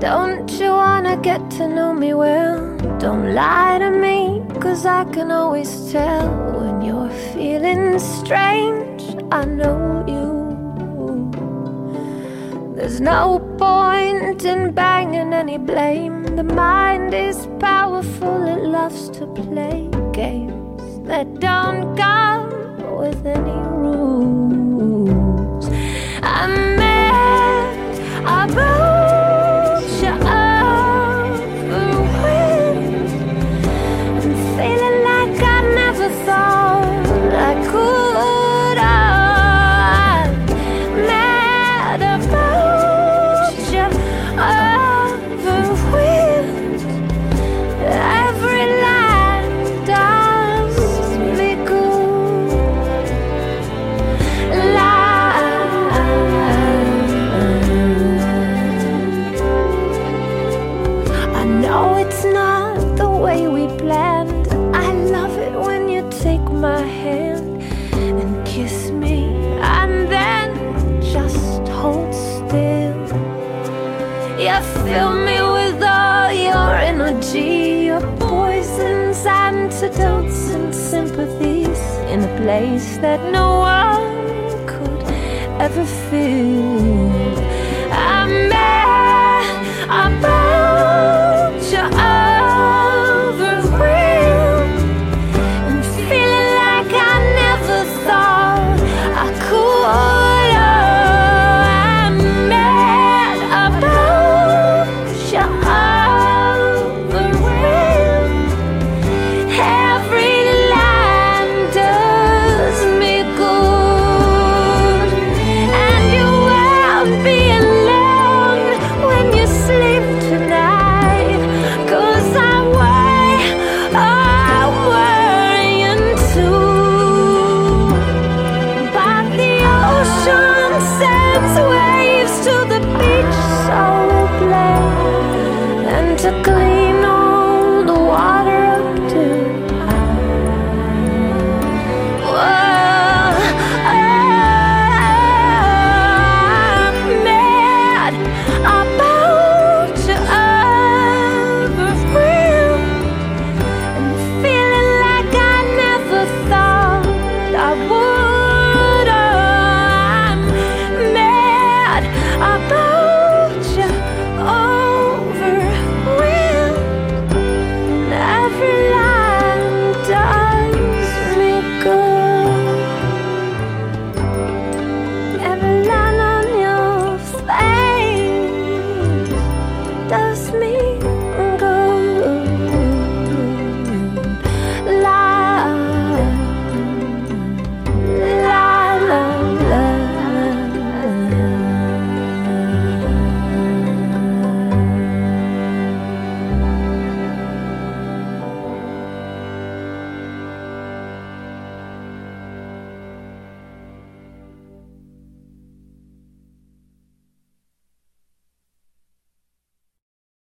Don't you wanna get to know me well? Don't lie to me, cause I can always tell when you're feeling strange. I know you. There's no point in banging any blame. The mind is powerful, it loves to play games that don't fill me with all your energy, your poisons, antidotes, and sympathies in a place that no one could ever feel.